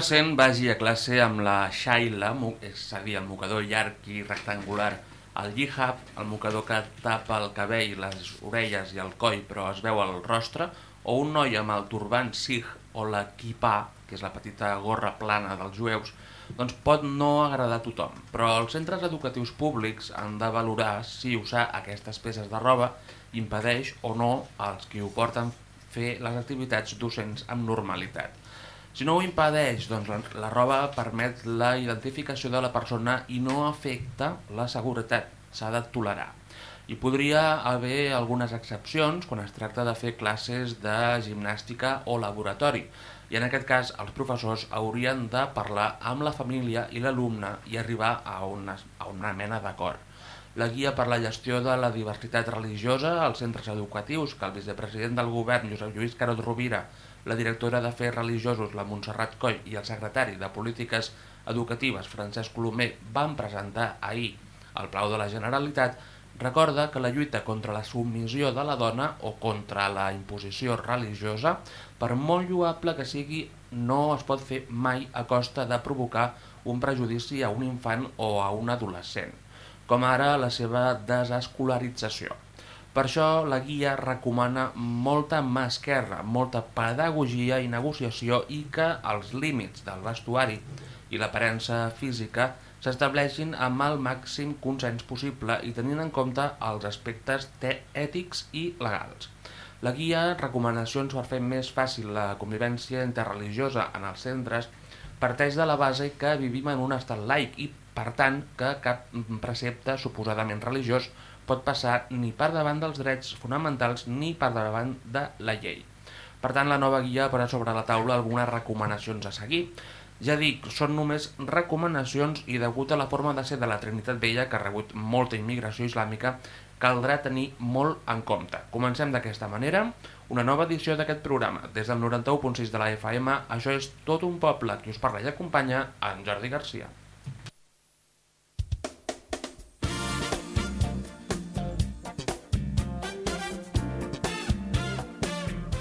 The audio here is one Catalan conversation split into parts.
adolescent vagi a classe amb la Shaila, és a dir, el mocador llarg i rectangular, el jihab, el mocador que tapa el cabell, les orelles i el coll però es veu el rostre, o un noi amb el turbant sikh o la kippah, que és la petita gorra plana dels jueus, doncs pot no agradar a tothom, però els centres educatius públics han de valorar si usar aquestes peces de roba impedeix o no als qui ho porten fer les activitats docents amb normalitat. Si no ho impedeix, doncs la, la roba permet la identificació de la persona i no afecta la seguretat. S'ha de tolerar. Hi podria haver algunes excepcions quan es tracta de fer classes de gimnàstica o laboratori, i en aquest cas els professors haurien de parlar amb la família i l'alumne i arribar a una, a una mena d'acord. La guia per la gestió de la diversitat religiosa als centres educatius que el vicepresident del govern, Josep Lluís Carot Rovira, la directora d'Afers Religiosos, la Montserrat Coll, i el secretari de Polítiques Educatives, Francesc Colomer, van presentar ahir al Plau de la Generalitat, recorda que la lluita contra la submissió de la dona o contra la imposició religiosa, per molt lloable que sigui, no es pot fer mai a costa de provocar un prejudici a un infant o a un adolescent, com ara la seva desescolarització. Per això la guia recomana molta mà esquerra, molta pedagogia i negociació i que els límits del vestuari i l'aparença física s'estableixin amb el màxim consens possible i tenint en compte els aspectes ètics i legals. La guia recomanacions per fer més fàcil la convivència interreligiosa en els centres parteix de la base que vivim en un estat laic i, per tant, que cap precepte suposadament religiós pot passar ni per davant dels drets fonamentals ni per davant de la llei. Per tant, la nova guia posa sobre la taula algunes recomanacions a seguir. Ja dic, són només recomanacions i degut a la forma de ser de la Trinitat Vella, que ha rebut molta immigració islàmica, caldrà tenir molt en compte. Comencem d'aquesta manera, una nova edició d'aquest programa. Des del 91.6 de la FM, això és tot un poble. Qui us parla i acompanya, en Jordi Garcia.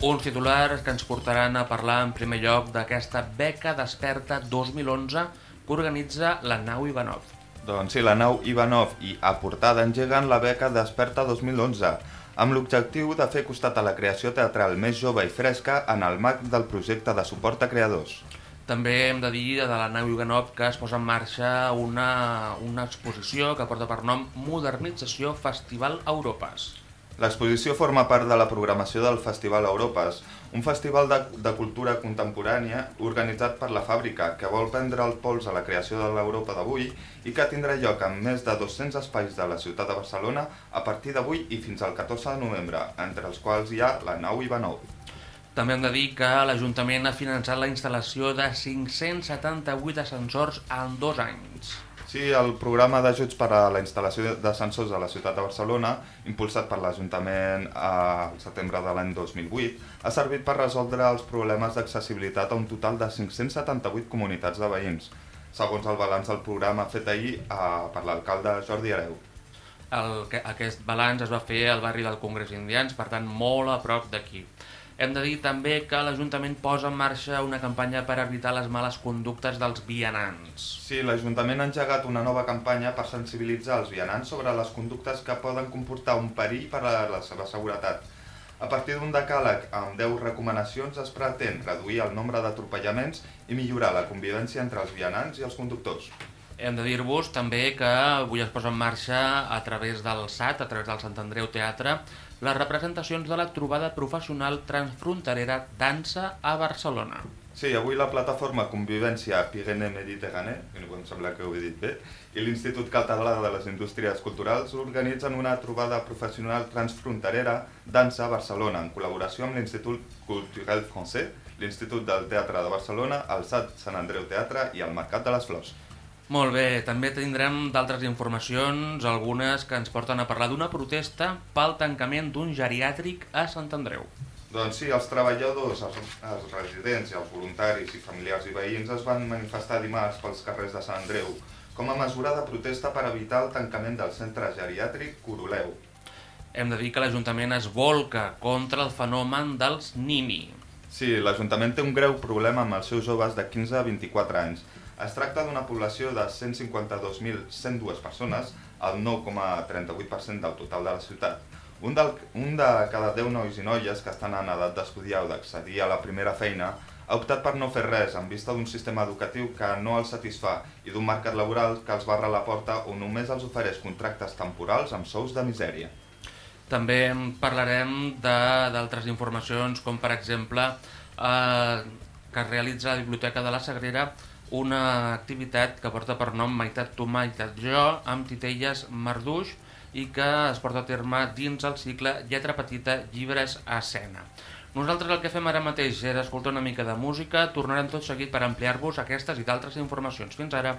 Uns titulars que ens portaran a parlar en primer lloc d'aquesta beca Desperta 2011 que organitza la nau Ivanov. Doncs sí, la nau Ivanov i a Portada engeguen la beca Desperta 2011 amb l'objectiu de fer costat a la creació teatral més jove i fresca en el marc del projecte de suport a creadors. També hem de dir de la nau Ivanov que es posa en marxa una, una exposició que porta per nom Modernització Festival Europes. L'exposició forma part de la programació del Festival Europes, un festival de, de cultura contemporània organitzat per la Fàbrica, que vol prendre el pols a la creació de l'Europa d'avui i que tindrà lloc en més de 200 espais de la ciutat de Barcelona a partir d'avui i fins al 14 de novembre, entre els quals hi ha la nau Ivanov. També hem de dir que l'Ajuntament ha finançat la instal·lació de 578 ascensors en dos anys. Sí, el programa d'ajuts per a la instal·lació d'ascensors a la ciutat de Barcelona, impulsat per l'Ajuntament al setembre de l'any 2008, ha servit per resoldre els problemes d'accessibilitat a un total de 578 comunitats de veïns, segons el balanç del programa fet ahir eh, per l'alcalde Jordi Areu. El, aquest balanç es va fer al barri del Congrés Indians, per tant molt a prop d'aquí. Hem de dir també que l'Ajuntament posa en marxa una campanya per evitar les males conductes dels vianants. Sí, l'Ajuntament ha engegat una nova campanya per sensibilitzar els vianants sobre les conductes que poden comportar un perill per a la seva seguretat. A partir d'un decàleg amb 10 recomanacions es pretén reduir el nombre d'atropellaments i millorar la convivència entre els vianants i els conductors. Hem de dir-vos també que avui es posa en marxa a través del SAT, a través del Sant Andreu Teatre, les representacions de la trobada professional transfronterera Dansa a Barcelona. Sí, avui la plataforma Convivència Pyrénées Mediterranée, que em sembla que ho he dit bé, i l'Institut Català de les Indústries Culturals organitzen una trobada professional transfronterera dansa a Barcelona en col·laboració amb l'Institut Culturel Français, l'Institut del Teatre de Barcelona, el SAT Sant Andreu Teatre i el Mercat de les Flors. Molt bé, també tindrem d'altres informacions, algunes que ens porten a parlar d'una protesta pel tancament d'un geriàtric a Sant Andreu. Doncs sí, els treballadors, els, els residents, els voluntaris i familiars i veïns es van manifestar dimarts pels carrers de Sant Andreu com a mesura de protesta per evitar el tancament del centre geriàtric Coroleu. Hem de dir que l'Ajuntament es volca contra el fenomen dels nini. Sí, l'Ajuntament té un greu problema amb els seus joves de 15 a 24 anys. Es tracta d'una població de 152.102 persones, el 9,38% del total de la ciutat. Un, del, un de cada 10 nois i noies que estan en edat d'estudiar o d'accedir a la primera feina ha optat per no fer res en vista d'un sistema educatiu que no els satisfà i d'un mercat laboral que els barra la porta o només els ofereix contractes temporals amb sous de misèria. També parlarem d'altres informacions, com per exemple eh, que realitza la Biblioteca de la Sagrera una activitat que porta per nom Meitat tu, meitat jo, amb titelles Marduix, i que es porta a terme dins el cicle Lletra Petita, Llibres a Escena. Nosaltres el que fem ara mateix és escoltar una mica de música, tornarem tot seguit per ampliar-vos aquestes i d'altres informacions. Fins ara!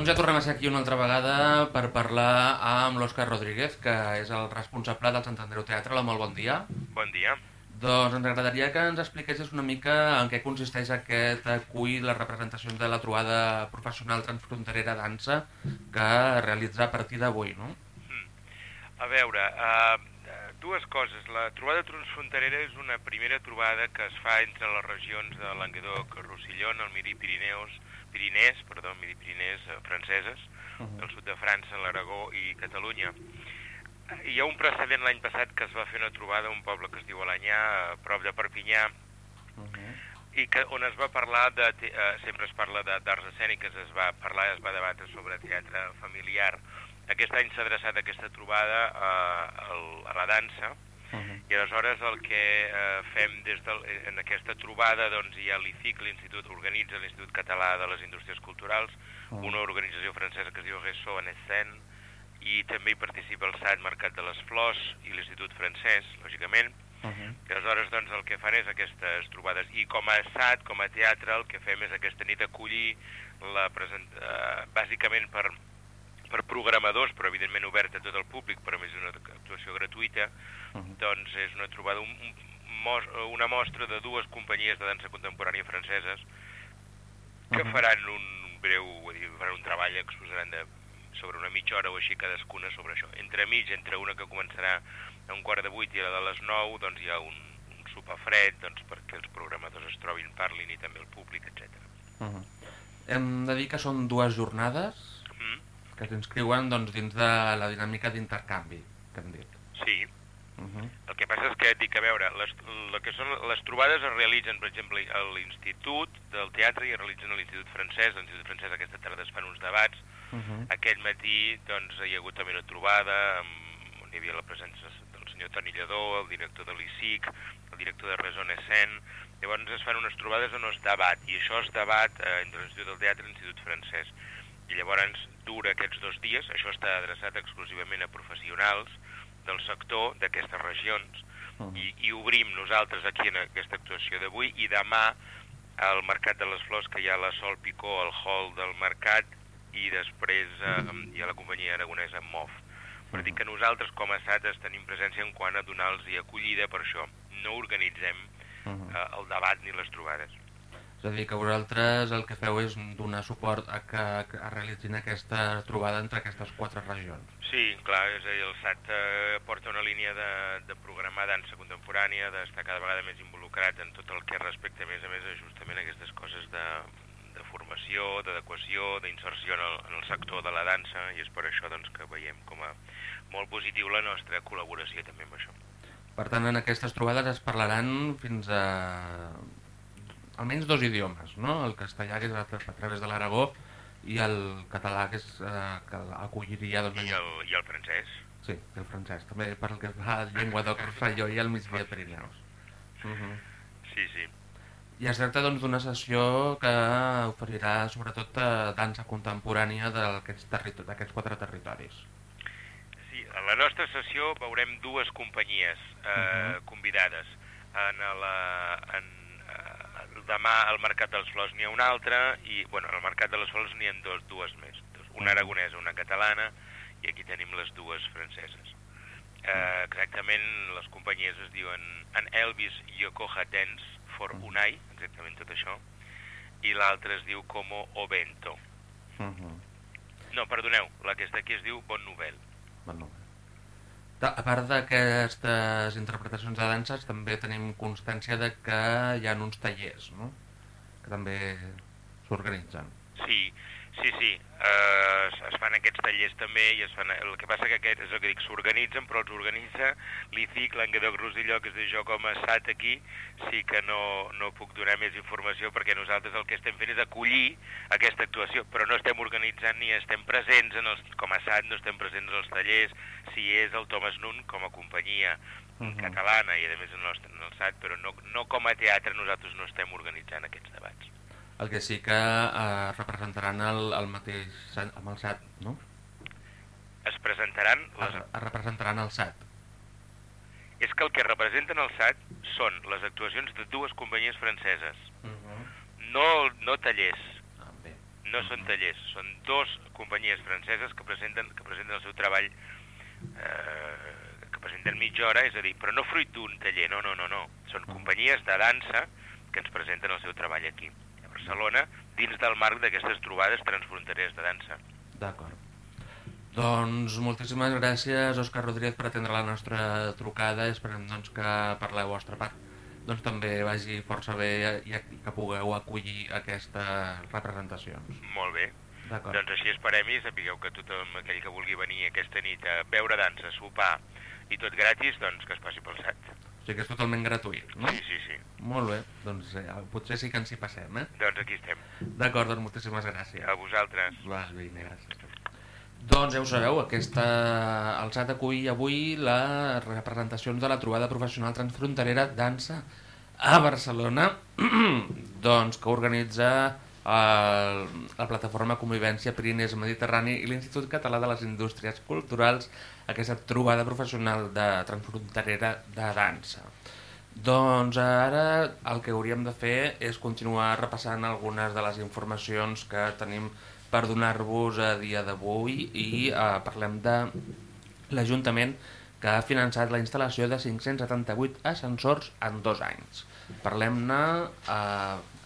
Doncs ja tornem a ser aquí una altra vegada per parlar amb l'Òscar Rodríguez, que és el responsable del Sant Andreu Teatre. Hola, molt bon dia. Bon dia. Doncs ens agradaria que ens expliquessis una mica en què consisteix aquest acull les representacions de la trobada professional transfronterera dansa que realitza a partir d'avui, no? A veure, uh, dues coses. La trobada transfronterera és una primera trobada que es fa entre les regions de Languedoc-Roussillon, el Midi Pirineus, Pirinès, perdó, Midi Pirinès eh, franceses, uh -huh. del sud de França, l'Aragó i Catalunya. Hi ha un precedent l'any passat que es va fer una trobada a un poble que es diu Alanyà, a prop de Perpinyà, uh -huh. i que, on es va parlar, de, eh, sempre es parla d'arts escèniques, es va parlar, es va debatre sobre teatre familiar. Aquest any s'ha adreçat aquesta trobada a, a, a la dansa, Uh -huh. I aleshores el que eh, fem des de, en aquesta trobada doncs, hi ha l'ICIC, l'Institut organitza l'Institut Català de les Indústries Culturals, uh -huh. una organització francesa que es diu Réseau en Escène, i també hi participa el SAT Mercat de les Flors i l'Institut francès, lògicament. Uh -huh. I aleshores doncs, el que fan és aquestes trobades. I com a SAT, com a teatre, el que fem és aquesta nit acollir la present... eh, bàsicament per per programadors, però evidentment obert a tot el públic, però més una actuació gratuïta, uh -huh. doncs és una trobada, un, un, una mostra de dues companyies de dansa contemporània franceses que uh -huh. faran un breu, vull dir, faran un treball, exposaran de, sobre una mitja hora o així cadascuna sobre això. Entre mig, entre una que començarà a un quart de vuit i la de les nou, doncs hi ha un, un sopar fred doncs, perquè els programadors es trobin, parlin i també el públic, etc. Uh -huh. Hem de dir que són dues jornades que s'inscriuen doncs, dins de la dinàmica d'intercanvi que hem dit. Sí. Uh -huh. El que passa és que, dic, a veure, les, el que són, les trobades es realitzen, per exemple, a l'Institut del Teatre i es realitzen a l'Institut Francès. A l'Institut Francès aquesta tarda es fan uns debats. Uh -huh. Aquest matí doncs, hi ha hagut també una trobada amb, on hi havia la presència del senyor Toni Lledó, el director de l'ICIC, el director de Raison Escène. Llavors es fan unes trobades on es debat, i això es debat eh, entre l'Institut del Teatre i l'Institut Francès. I llavors dura aquests dos dies, això està adreçat exclusivament a professionals del sector d'aquestes regions uh -huh. i, i obrim nosaltres aquí en aquesta actuació d'avui i demà al Mercat de les Flors que hi ha la Sol Picó al hall del Mercat i després eh, hi ha la companyia aragonesa MOF. Per dir que nosaltres com a SAT tenim presència en quant a donar-los acollida, per això no organitzem eh, el debat ni les trobades. És a dir, que vosaltres el que feu és donar suport a que, a realitzin aquesta trobada entre aquestes quatre regions. Sí, clar, és a dir, el SAT eh, porta una línia de, de programar dansa contemporània, d'estar cada vegada més involucrat en tot el que respecta, a més a més, a justament aquestes coses de, de formació, d'adequació, d'inserció en, el, en el sector de la dansa, i és per això doncs, que veiem com a molt positiu la nostra col·laboració també amb això. Per tant, en aquestes trobades es parlaran fins a almenys dos idiomes, no? el castellà que és a, a través de l'Aragó i el català que és eh, que acolliria... Doncs, I, el, I el francès. Sí, el francès, també per el que fa a llengua del Rosselló i el migdia Pirineus. Uh -huh. Sí, sí. I es tracta doncs d'una sessió que oferirà sobretot eh, dansa contemporània d'aquests quatre territoris. Sí, a la nostra sessió veurem dues companyies eh, uh -huh. convidades. En, la, en demà al Mercat dels Flors n'hi ha una altra i bueno, al Mercat de les Flors n'hi ha dos, dues més, una aragonesa, una catalana i aquí tenim les dues franceses. Eh, exactament les companyies es diuen en Elvis Yokoha Dance for Unai, exactament tot això, i l'altra es diu Como Ovento. Uh -huh. No, perdoneu, la que està aquí es diu Bon Nouvel. Bon Nouvel. A part d'aquestes interpretacions de danses, també tenim constància de que hi ha uns tallers, no? que també s'organitzen. Sí, sí, sí. Uh, es fan aquests tallers també i es fan... El que passa que aquest és el que dic, s'organitzen, però els organitza l'ICIC, l'Anguedoc Rosilló, que és de jo com a SAT aquí, sí que no, no puc donar més informació perquè nosaltres el que estem fent és acollir aquesta actuació, però no estem organitzant ni estem presents en els, com a SAT, no estem presents en els tallers, si és el Thomas Nun com a companyia uh -huh. catalana i a més en el, en el SAT, però no, no com a teatre nosaltres no estem organitzant aquests debats. El que sí que eh, representaran el, el mateix amb el SAT, no? Es presentaran... Les... Es, es representaran el SAT. És que el que representen el SAT són les actuacions de dues companyies franceses. Uh -huh. no, no tallers. Ah, bé. no són tallers, són dos companyies franceses que presenten, que presenten el seu treball eh, que presenten mitja hora, és a dir, però no fruit d'un taller, no, no, no, no. Són companyies de dansa que ens presenten el seu treball aquí, a Barcelona, dins del marc d'aquestes trobades transfrontereres de dansa. D'acord. Doncs moltíssimes gràcies, Òscar Rodríguez, per atendre la nostra trucada. Esperem doncs, que per la vostra part doncs, també vagi força bé i que pugueu acollir aquestes representacions. Molt bé. Doncs així esperem i sapigueu que tothom aquell que vulgui venir aquesta nit a veure dansa, sopar i tot gratis, doncs que es passi pel set. O sigui que és totalment gratuït, no? Sí, sí, sí. Molt bé, doncs eh, potser sí que ens hi passem, eh? Doncs aquí estem. D'acord, doncs moltíssimes gràcies. A vosaltres. Vas, bé, gràcies. Doncs ja ho sabeu, aquesta alçat acull avui les representacions de la trobada professional transfronterera dansa a Barcelona, doncs que organitza la plataforma Convivència Pirinès Mediterrani i l'Institut Català de les Indústries Culturals, aquesta trobada professional de transfronterera de dansa. Doncs ara el que hauríem de fer és continuar repassant algunes de les informacions que tenim per donar-vos a dia d'avui i eh, parlem de l'Ajuntament que ha finançat la instal·lació de 578 ascensors en dos anys. Parlem-ne eh,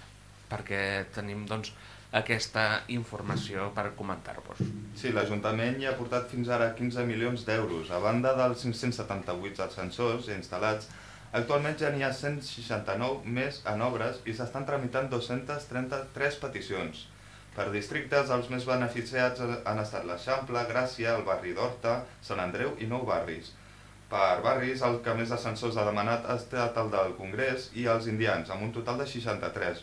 perquè tenim doncs, aquesta informació per comentar-vos. Sí, l'Ajuntament hi ha portat fins ara 15 milions d'euros. A banda dels 578 ascensors instal·lats, actualment ja n'hi ha 169 més en obres i s'estan tramitant 233 peticions. Per districtes, els més beneficiats han estat l'Eixample, Gràcia, el barri d'Horta, Sant Andreu i Nou Barris. Per barris, el que més ascensors ha demanat ha estat el del Congrés i els indians, amb un total de 63.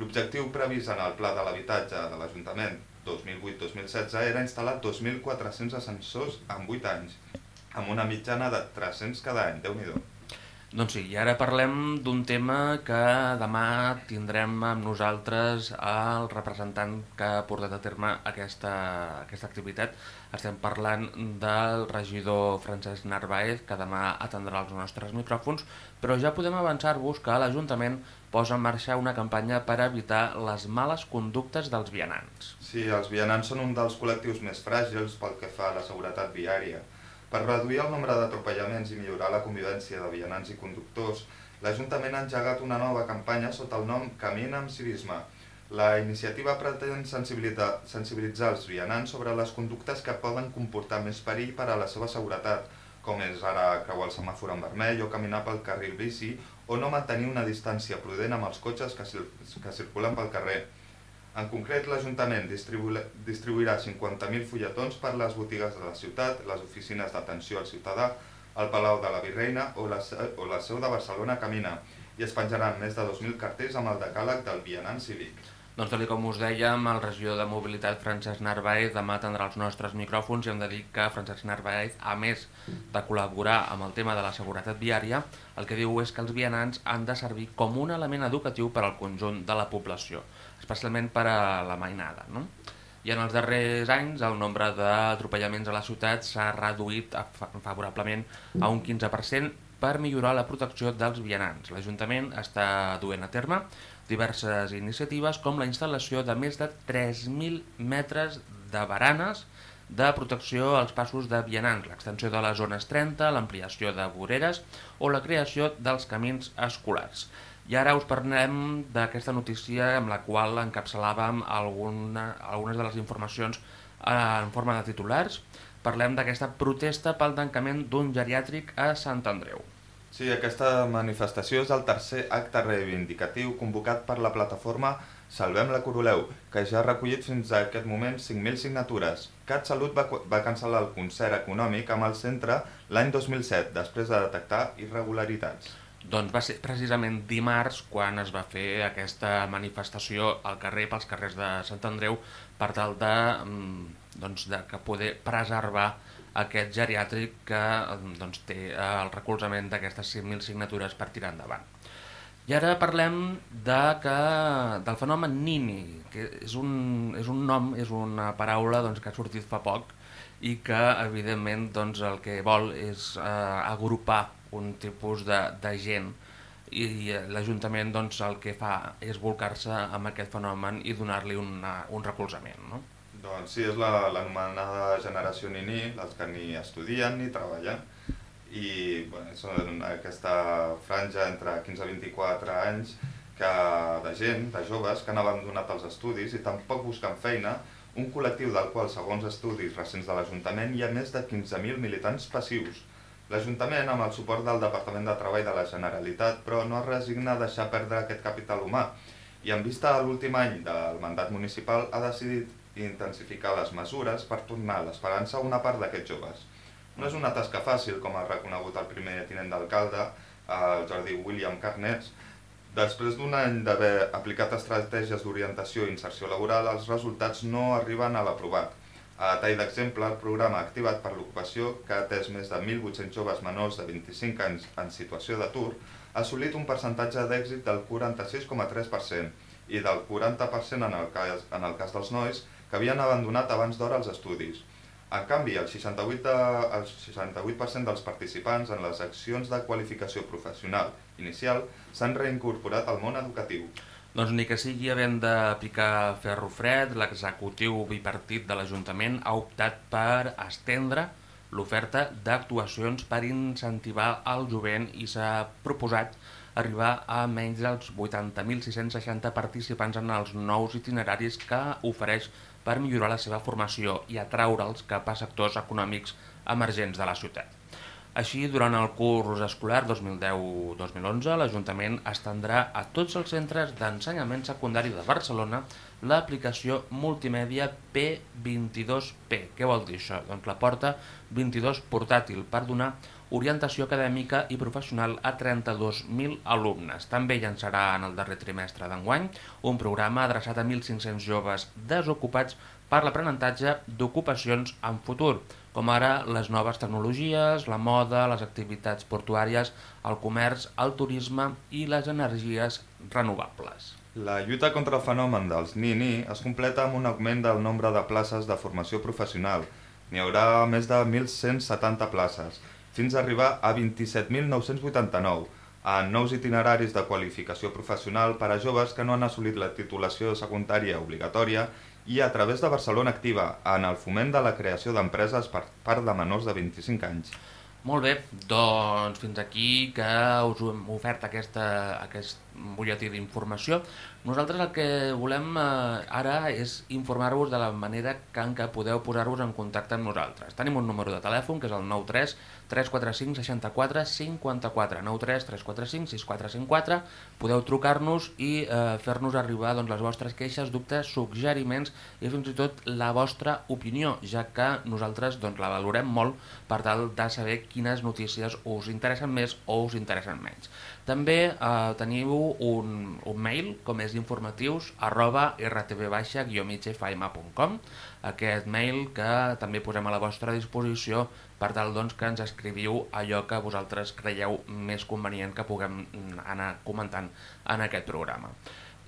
L'objectiu previst en el Pla de l'Habitatge de l'Ajuntament 2008-2016 era instal·lar 2.400 ascensors en 8 anys, amb una mitjana de 300 cada any, déu nhi doncs sí, i ara parlem d'un tema que demà tindrem amb nosaltres el representant que ha portat a terme aquesta, aquesta activitat. Estem parlant del regidor Francesc Narváez, que demà atendrà els nostres micròfons, però ja podem avançar-vos que l'Ajuntament posa en marxa una campanya per evitar les males conductes dels vianants. Sí, els vianants són un dels col·lectius més fràgils pel que fa a la seguretat viària. Per reduir el nombre d'atropellaments i millorar la convivència de vianants i conductors, l'Ajuntament ha engegat una nova campanya sota el nom Camina amb civisme. La iniciativa pretén sensibilitzar, els vianants sobre les conductes que poden comportar més perill per a la seva seguretat, com és ara creuar el semàfor en vermell o caminar pel carril bici, o no mantenir una distància prudent amb els cotxes que, que circulen pel carrer. En concret, l'Ajuntament distribuirà 50.000 fulletons per les botigues de la ciutat, les oficines d'atenció al ciutadà, el Palau de la Virreina o la, o la seu de Barcelona Camina i es penjaran més de 2.000 cartells amb el decàleg del vianant cívic. Doncs tal com us dèiem, el regidor de Mobilitat Francesc Narváez demà atendrà els nostres micròfons i hem de dir que Francesc Narváez, a més de col·laborar amb el tema de la seguretat viària, el que diu és que els vianants han de servir com un element educatiu per al conjunt de la població especialment per a la mainada. No? I en els darrers anys el nombre d'atropellaments a la ciutat s'ha reduït favorablement a un 15% per millorar la protecció dels vianants. L'Ajuntament està duent a terme diverses iniciatives com la instal·lació de més de 3.000 metres de baranes de protecció als passos de vianants, l'extensió de les zones 30, l'ampliació de voreres o la creació dels camins escolars. I ara us parlem d'aquesta notícia amb la qual encapçalàvem alguna, algunes de les informacions eh, en forma de titulars. Parlem d'aquesta protesta pel tancament d'un geriàtric a Sant Andreu. Sí, aquesta manifestació és el tercer acte reivindicatiu convocat per la plataforma Salvem la Coroleu, que ja ha recollit fins a aquest moment 5.000 signatures. CatSalut va, va cancel·lar el concert econòmic amb el centre l'any 2007, després de detectar irregularitats. Doncs va ser precisament dimarts quan es va fer aquesta manifestació al carrer, pels carrers de Sant Andreu, per tal de, mm, doncs, de que poder preservar aquest geriàtric que mm, doncs, té el recolzament d'aquestes 5.000 signatures per tirar endavant. I ara parlem de que, del fenomen Nini, que és un, és un nom, és una paraula doncs, que ha sortit fa poc i que evidentment doncs, el que vol és eh, agrupar un tipus de, de gent i eh, l'Ajuntament doncs, el que fa és volcar-se amb aquest fenomen i donar-li un recolzament. No? Doncs sí, és l'anomenada la, generació Nini, els que ni estudien ni treballen i bueno, són aquesta franja entre 15 i 24 anys que, de gent, de joves, que han abandonat els estudis i tampoc busquen feina, un col·lectiu del qual, segons estudis recents de l'Ajuntament, hi ha més de 15.000 militants passius. L'Ajuntament, amb el suport del Departament de Treball de la Generalitat, però no es resigna a deixar perdre aquest capital humà i en vista a l'últim any del mandat municipal ha decidit intensificar les mesures per tornar l'esperança a una part d'aquests joves. No és una tasca fàcil, com ha reconegut el primer tinent d'alcalde, el Jordi William Carnets. Després d'un any d'haver aplicat estratègies d'orientació i inserció laboral, els resultats no arriben a l'aprovat. A tall d'exemple, el programa activat per l'ocupació, que ha atès més de 1.800 joves menors de 25 anys en situació d'atur, ha assolit un percentatge d'èxit del 46,3% i del 40% en el, cas, en el cas dels nois que havien abandonat abans d'hora els estudis. En canvi, el 68%, de, el 68 dels participants en les accions de qualificació professional inicial s'han reincorporat al món educatiu. Doncs ni que sigui havent de picar ferro fred, l'executiu bipartit de l'Ajuntament ha optat per estendre l'oferta d'actuacions per incentivar el jovent i s'ha proposat arribar a menys dels 80.660 participants en els nous itineraris que ofereix per millorar la seva formació i atraure'ls cap a sectors econòmics emergents de la ciutat. Així, durant el curs escolar 2010-2011, l'Ajuntament estendrà a tots els centres d'ensenyament secundari de Barcelona l'aplicació multimèdia P22P. Què vol dir això? Doncs la porta 22 portàtil per donar orientació acadèmica i professional a 32.000 alumnes. També llançarà en el darrer trimestre d'enguany un programa adreçat a 1.500 joves desocupats per l'aprenentatge d'ocupacions en futur, com ara les noves tecnologies, la moda, les activitats portuàries, el comerç, el turisme i les energies renovables. La lluita contra el fenomen dels NINI es completa amb un augment del nombre de places de formació professional. N'hi haurà més de 1.170 places, fins a arribar a 27.989 en nous itineraris de qualificació professional per a joves que no han assolit la titulació secundària obligatòria i a través de Barcelona Activa en el foment de la creació d'empreses per part de menors de 25 anys. Molt bé, doncs fins aquí que us hem ofert aquesta, aquest butlletí d'informació. Nosaltres el que volem eh, ara és informar-vos de la manera que en què podeu posar-vos en contacte amb nosaltres. Tenim un número de telèfon que és el 93 345 64 54 93 345 6454 podeu trucar-nos i eh, fer-nos arribar doncs, les vostres queixes, dubtes, suggeriments i fins i tot la vostra opinió, ja que nosaltres doncs, la valorem molt per tal de saber quines notícies us interessen més o us interessen menys. També eh, teniu un, un mail, com és informatius, arroba rtv-migfm.com aquest mail que també posem a la vostra disposició per tal doncs, que ens escriviu allò que vosaltres creieu més convenient que puguem anar comentant en aquest programa.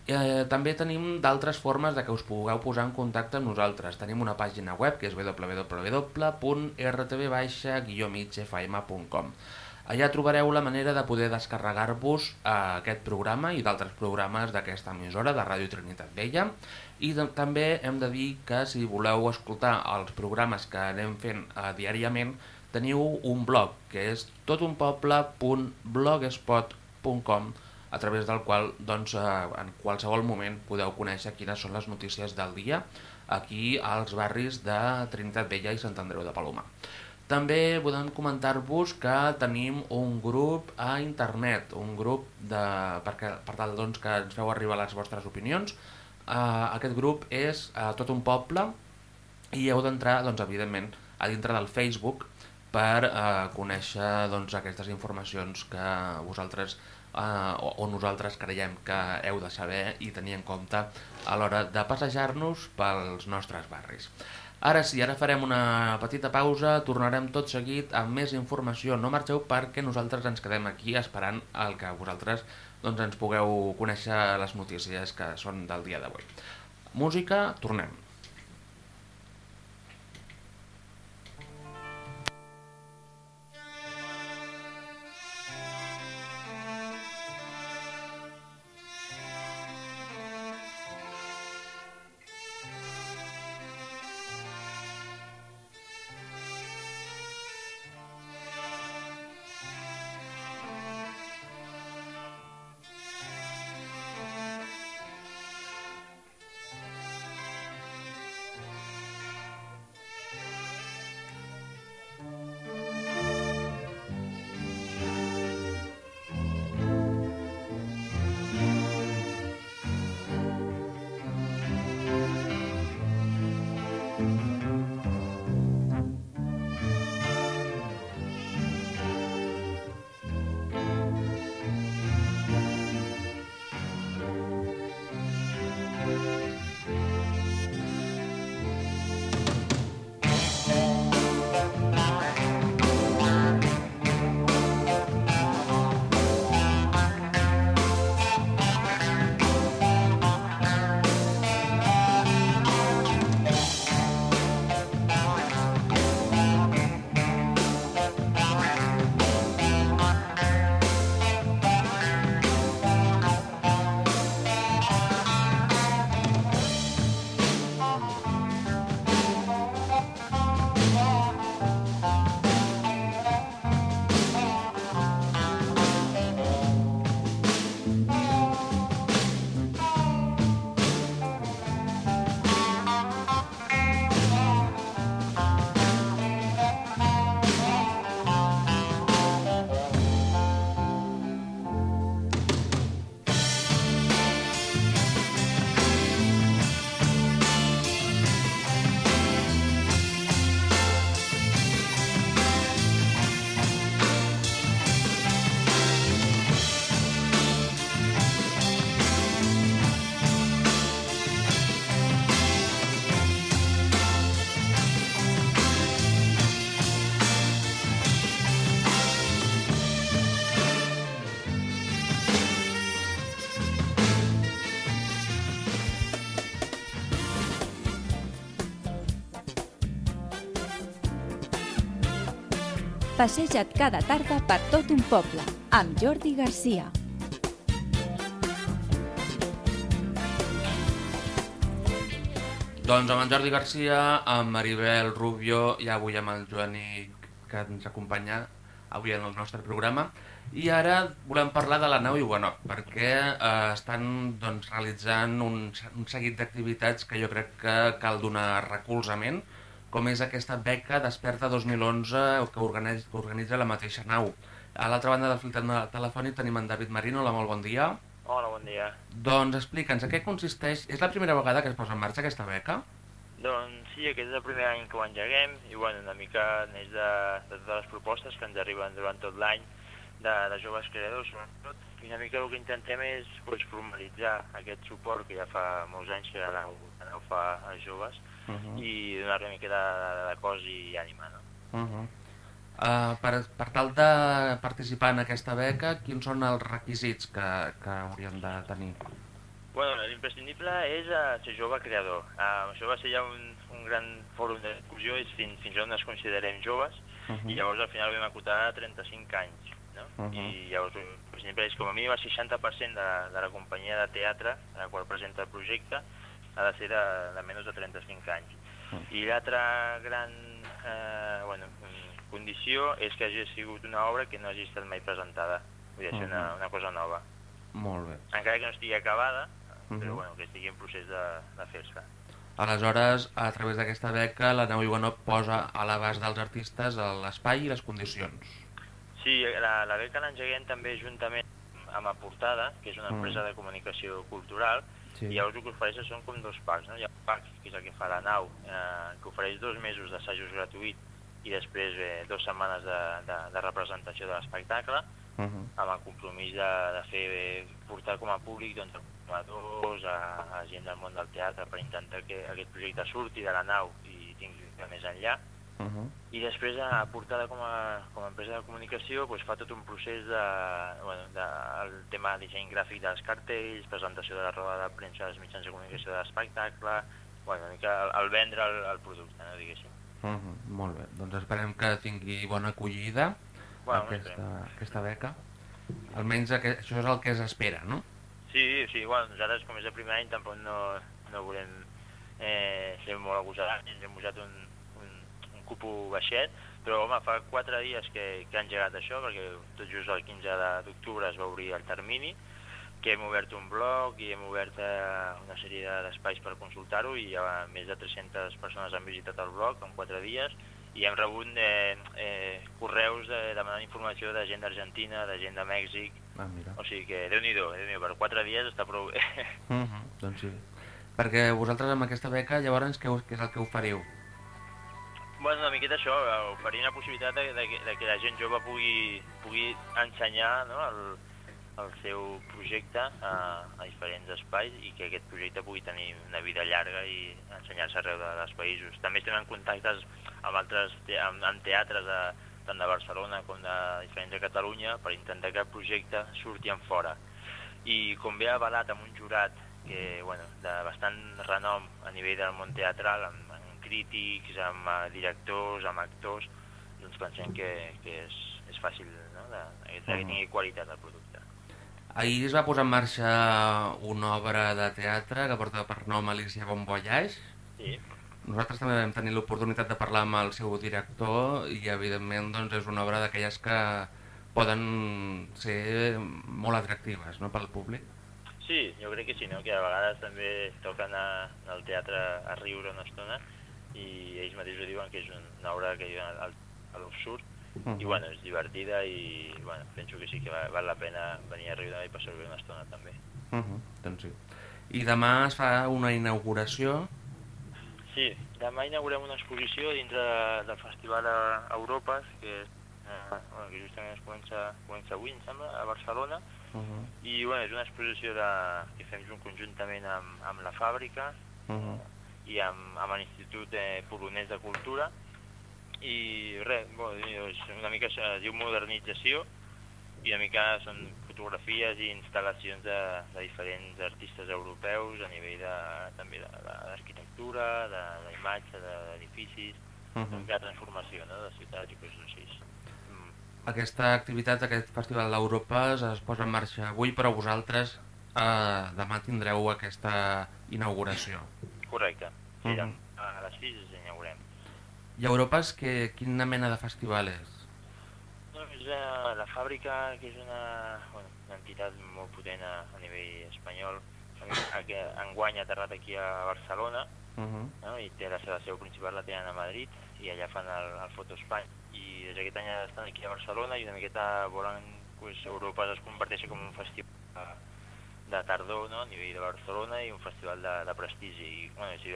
Eh, també tenim d'altres formes de que us pugueu posar en contacte amb nosaltres. Tenim una pàgina web que és www.rtv-migfm.com Allà trobareu la manera de poder descarregar-vos eh, aquest programa i d'altres programes d'aquesta emissora de Ràdio Trinitat Vella i de, també hem de dir que si voleu escoltar els programes que anem fent eh, diàriament teniu un blog que és totunpoble.blogspot.com a través del qual doncs, eh, en qualsevol moment podeu conèixer quines són les notícies del dia aquí als barris de Trinitat Vella i Sant Andreu de Palomar. També volem comentar-vos que tenim un grup a internet, un grup de, perquè, per tal doncs, que ens feu arribar les vostres opinions, Uh, aquest grup és uh, tot un poble i heu d'entrar, doncs, evidentment, a dintre del Facebook per uh, conèixer doncs, aquestes informacions que vosaltres uh, o, o nosaltres creiem que heu de saber i tenir en compte a l'hora de passejar-nos pels nostres barris. Ara sí, ara farem una petita pausa, tornarem tot seguit amb més informació. No marxeu perquè nosaltres ens quedem aquí esperant el que vosaltres doncs ens pugueu conèixer les notícies que són del dia d'avui. Música, tornem. Passeja't cada tarda per tot un poble, amb Jordi Garcia. Doncs amb en Jordi Garcia, amb Maribel Rubio i avui amb el Joanic que ens acompanya avui en el nostre programa. I ara volem parlar de la nau Iguanot, perquè eh, estan doncs, realitzant un, un seguit d'activitats que jo crec que cal donar recolzament, com és aquesta beca Desperta 2011 que organitza, que organitza la mateixa nau. A l'altra banda del fil telefònic tenim en David Marino, hola, molt bon dia. Hola, bon dia. Doncs explica'ns, a què consisteix? És la primera vegada que es posa en marxa aquesta beca? Doncs sí, aquest és el primer any que ho engeguem i bueno, una mica neix de, de totes les propostes que ens arriben durant tot l'any de, de joves creadors, sobretot. I una mica el que intentem és pues, formalitzar aquest suport que ja fa molts anys que la nau, la nau fa als joves uh -huh. i donar una mica de, de, de cos i ànima, no? Uh -huh. Uh, per, per tal de participar en aquesta beca, quins són els requisits que, que hauríem de tenir? Bueno, l'imprescindible és uh, ser jove creador. Uh, això va ser ja un, un gran fòrum de discussió és fins, fins on ens considerem joves uh -huh. i llavors al final vam acotar a 35 anys. No? Uh -huh. I llavors l'imprescindible és com a mínim el 60% de, de la companyia de teatre a la qual presenta el projecte ha de ser de, de menys de 35 anys. Uh -huh. I l'altre gran eh, bueno, condició és que hagi sigut una obra que no hagi estat mai presentada. Vull dir, uh -huh. una, una cosa nova. Molt bé. Encara que no estigui acabada, uh -huh. però bueno, que estigui en procés de, de fer-se. Aleshores, a través d'aquesta beca, la Nau Iguanot posa a l'abast dels artistes l'espai i les condicions. Sí, la, la beca l'engeguem també juntament amb Aportada, que és una empresa mm. de comunicació cultural, sí. i llavors el que ofereix són com dos parts. No? Hi ha un parc, que és el que fa la nau, eh, que ofereix dos mesos d'assajos gratuïts i després eh, dues setmanes de, de, de representació de l'espectacle, uh -huh. amb el compromís de, de fer eh, portar com a públic doncs, a, a, a gent del món del teatre per intentar que aquest projecte surti de la nau i tingui més enllà. Uh -huh. I després, a Portada com a, com a empresa de comunicació, doncs, fa tot un procés de, bueno, de, el tema de disseny gràfic dels cartells, presentació de la roda de premsa dels mitjans de comunicació de l'espectacle, bueno, una mica el, el vendre el, el producte, no, diguéssim. Uh -huh, molt bé, doncs esperem que tingui bona acollida bueno, aquesta, aquesta beca. Almenys aquest, això és el que s'espera, no? Sí, sí, bueno, nosaltres com és el primer any tampoc no, no volem eh, ser molt agosarats, ens hem un, un cupo baixet, però home, fa quatre dies que, que han engegat això, perquè tot just el 15 d'octubre es va obrir el termini, que hem obert un blog i hem obert eh, una sèrie d'espais per consultar-ho i ja més de 300 persones han visitat el blog en quatre dies i hem rebut eh, eh, correus de, demanant informació de gent d'Argentina, de gent de Mèxic, ah, mira. o sigui que déu-n'hi-do, déu per quatre dies està prou bé. Uh -huh, doncs sí. Perquè vosaltres amb aquesta beca llavors què, què és el que oferiu? Bueno, una miqueta això, oferir una possibilitat de, de, de que la gent jove pugui, pugui ensenyar no, el, el seu projecte a, a diferents espais i que aquest projecte pugui tenir una vida llarga i ensenyar-se arreu de, dels països. També tenen contactes amb altres te amb, amb teatres de, tant de Barcelona com de diferents de Catalunya per intentar que el projecte surti en fora. I com ve avalat amb un jurat que, bueno, de bastant renom a nivell del món teatral, amb, crítics, amb uh, directors, amb actors, doncs pensem que, que és, és fàcil no? de, de, que tingui qualitat el producte. Ahir es va posar en marxa una obra de teatre que porta per nom Alicia Bon Voyage. Sí. Nosaltres també vam tenir l'oportunitat de parlar amb el seu director i evidentment doncs, és una obra d'aquelles que poden ser molt atractives no, pel públic. Sí, jo crec que sí, no? que a vegades també toquen a, al teatre a riure una estona i ells mateixos diuen que és una obra que a l'absurd Uh -huh. I bueno, és divertida i bueno, penso que sí que val, val la pena venir a riure i passar bé una estona també. Uh -huh. Doncs sí. I demà es fa una inauguració? Sí, demà inaugurem una exposició dintre de, del Festival a Europes, que, és, eh, bueno, que justament es comença, comença avui, em sembla, a Barcelona, uh -huh. i bueno, és una exposició de, que fem un conjuntament amb, amb la fàbrica uh -huh. I amb, amb l'Institut eh, Polonès de Cultura, i res, bueno, és una mica es diu modernització i una mica són fotografies i instal·lacions de, de diferents artistes europeus a nivell de, també d'arquitectura, de, d'imatge, d'edificis, uh -huh. de transformació no? de ciutats i coses així. aquesta activitat, aquest Festival d'Europa es posa en marxa avui, però vosaltres eh, demà tindreu aquesta inauguració. Correcte. Sí, Mhm. a les 6 inaugurem. I Europes, que, quina mena de festival és? No, és la, la fàbrica, que és una, bueno, una entitat molt potent a, a nivell espanyol, a- que enguany ha aterrat aquí a Barcelona, Uh -huh. no? i té la seva seu principal la tenen a Madrid, i allà fan el, el Foto Espany. I des d'aquest any estan aquí a Barcelona i una miqueta volen pues, Europa es converteixi com un festival de, tardor no? a nivell de Barcelona i un festival de, de prestigi. I, bueno, si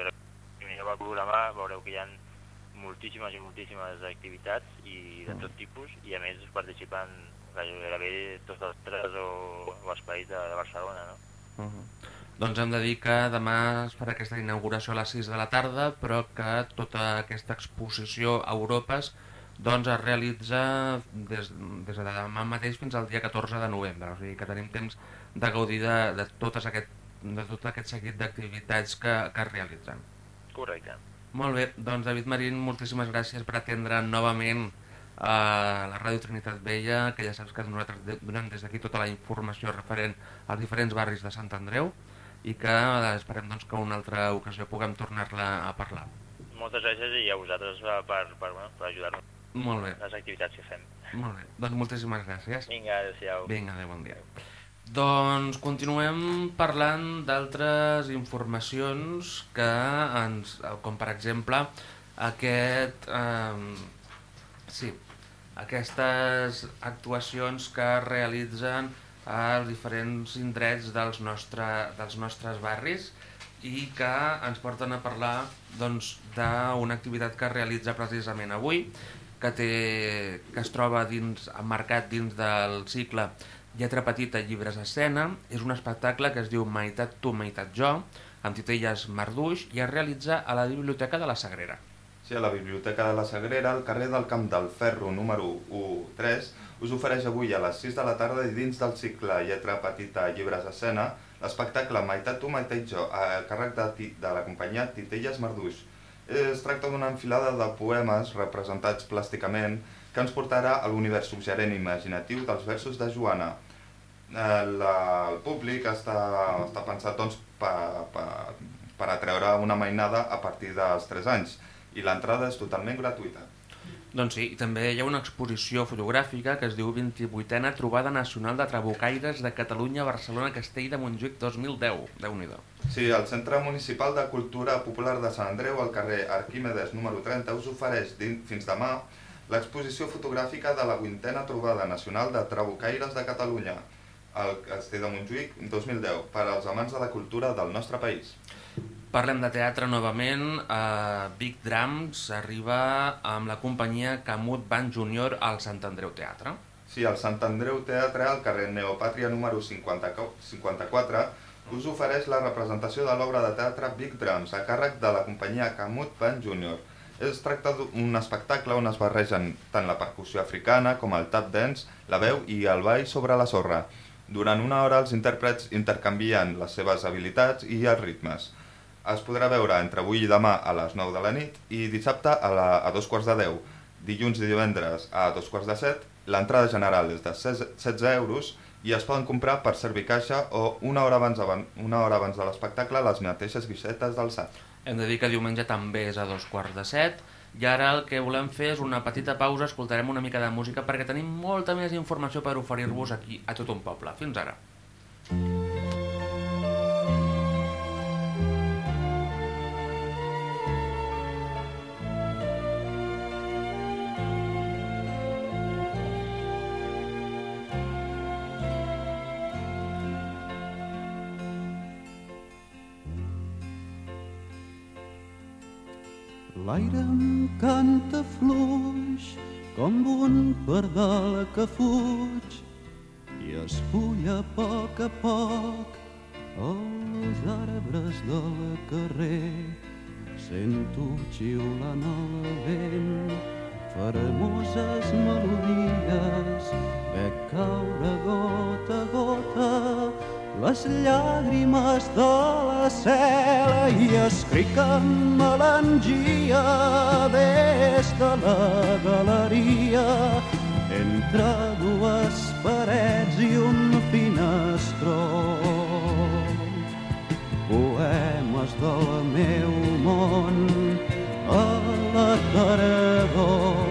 mireu el programa veureu que hi ha moltíssimes i moltíssimes activitats i de tot tipus i a més participen gairebé tots els tres o, o espais de, de Barcelona. No? Uh -huh. Doncs hem de dir que demà es farà aquesta inauguració a les 6 de la tarda, però que tota aquesta exposició a Europes doncs es realitza des, des de demà mateix fins al dia 14 de novembre, o sigui que tenim temps de gaudir de, de, totes aquest, de tot aquest seguit d'activitats que, que es realitzen. Correcte. Molt bé, doncs David Marín, moltíssimes gràcies per atendre novament a la Ràdio Trinitat Vella, que ja saps que nosaltres donem des d'aquí tota la informació referent als diferents barris de Sant Andreu i que eh, esperem doncs, que una altra ocasió puguem tornar-la a parlar. Moltes gràcies i a vosaltres eh, per, per, bueno, per ajudar-nos Molt bé, en les activitats que fem. molt bé. Doncs moltíssimes gràcies. Vinga, adéu-siau. Vinga, adéu, bon dia. Doncs continuem parlant d'altres informacions que ens, com per exemple aquest, eh, sí, aquestes actuacions que realitzen als diferents indrets dels, nostre, dels nostres barris i que ens porten a parlar doncs, d'una activitat que realitza precisament avui, que, té, que es troba dins, emmarcat dins del cicle Lletra Petita, Llibres a Escena. És un espectacle que es diu Meitat tu, meitat jo, amb titelles Marduix, i es realitza a la Biblioteca de la Sagrera. Sí, a la Biblioteca de la Sagrera, al carrer del Camp del Ferro, número 1-3, us ofereix avui a les 6 de la tarda i dins del cicle Lletra Petita, Llibres a Escena, l'espectacle Meitat tu, meitat jo, a càrrec de, de la companyia Titelles Marduix. Es tracta d'una enfilada de poemes representats plàsticament que ens portarà a l'univers suggerent i imaginatiu dels versos de Joana. Eh, la, el públic està, està pensat doncs, per, per, per atreure una mainada a partir dels 3 anys i l'entrada és totalment gratuïta. Doncs sí, i també hi ha una exposició fotogràfica que es diu 28a Trobada Nacional de Trabucaires de Catalunya, Barcelona, Castell de Montjuïc 2010. déu nhi Sí, el Centre Municipal de Cultura Popular de Sant Andreu, al carrer Arquímedes número 30, us ofereix fins demà l'exposició fotogràfica de la vuitena Trobada Nacional de Trabucaires de Catalunya, al Castell de Montjuïc 2010, per als amants de la cultura del nostre país. Parlem de teatre novament. Uh, Big Drums arriba amb la companyia Camut Band Junior al Sant Andreu Teatre. Sí, el Sant Andreu Teatre, al carrer Neopàtria número 50 54, us ofereix la representació de l'obra de teatre Big Drums, a càrrec de la companyia Camut Band Junior. Es tracta d'un espectacle on es barregen tant la percussió africana com el tap dance, la veu i el ball sobre la sorra. Durant una hora els intèrprets intercanvien les seves habilitats i els ritmes. Es podrà veure entre avui i demà a les 9 de la nit i dissabte a, la, a dos quarts de 10, dilluns i divendres a dos quarts de 7. L'entrada general és de 16 euros i es poden comprar per servir caixa o una hora abans, una hora abans de l'espectacle les mateixes guixetes del SAT. Hem de dir que diumenge també és a dos quarts de set. I ara el que volem fer és una petita pausa, escoltarem una mica de música perquè tenim molta més informació per oferir-vos aquí a tot un poble. Fins ara. L'aire que fuig i espulla a poc a poc els arbres del carrer. Sento xiulant el vent, fermoses melodies, veig caure gota a gota les llàgrimes de la cel·la i escric amb melangia des de la galeria entre dues parets i un finestró. Poemes del meu món a la tardor,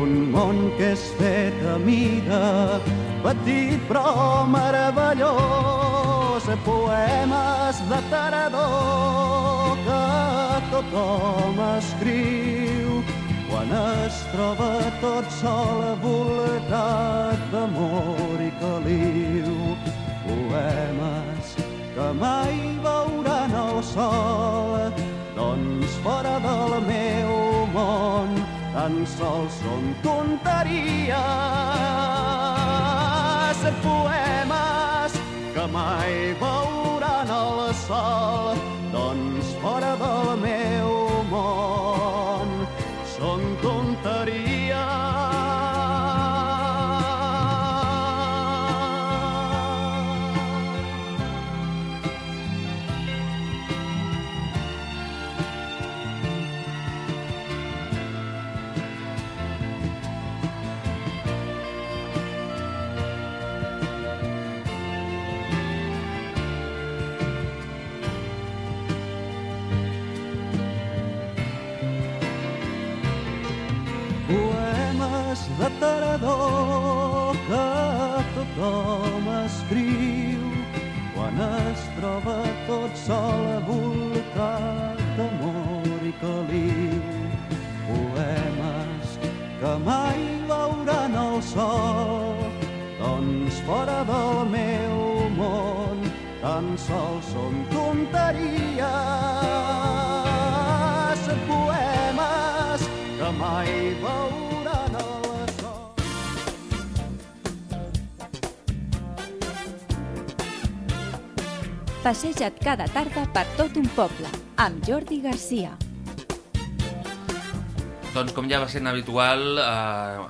un món que és fet a mida, petit però meravellós, poemes de tardor que tothom escriu quan es troba tot sol voltat d'amor i caliu. Poemes que mai veuran el sol, doncs fora del meu món tan sols són tonteries. Poemes que mai veuran el sol, doncs fora del meu món sols són tonteries. Poemes que mai veuran. Passeja't cada tarda per tot un poble, amb Jordi Garcia. Doncs com ja va sent habitual eh,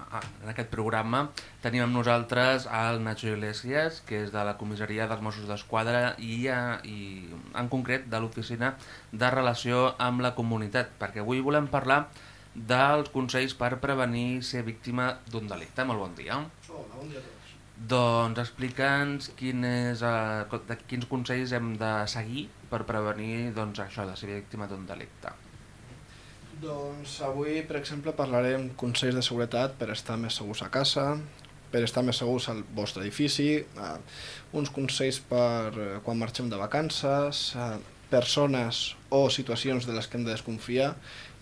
en aquest programa, tenim amb nosaltres el Nacho Iglesias, que és de la comissaria dels Mossos d'Esquadra i, eh, i en concret de l'oficina de relació amb la comunitat, perquè avui volem parlar dels consells per prevenir ser víctima d'un delicte. Molt bon dia. Hola, bon dia a tots. Doncs explica'ns quin és, eh, de quins consells hem de seguir per prevenir doncs, això de ser víctima d'un delicte. Doncs avui, per exemple, parlarem consells de seguretat per estar més segurs a casa, per estar més segurs al vostre edifici, eh, uns consells per eh, quan marxem de vacances, eh, persones o situacions de les que hem de desconfiar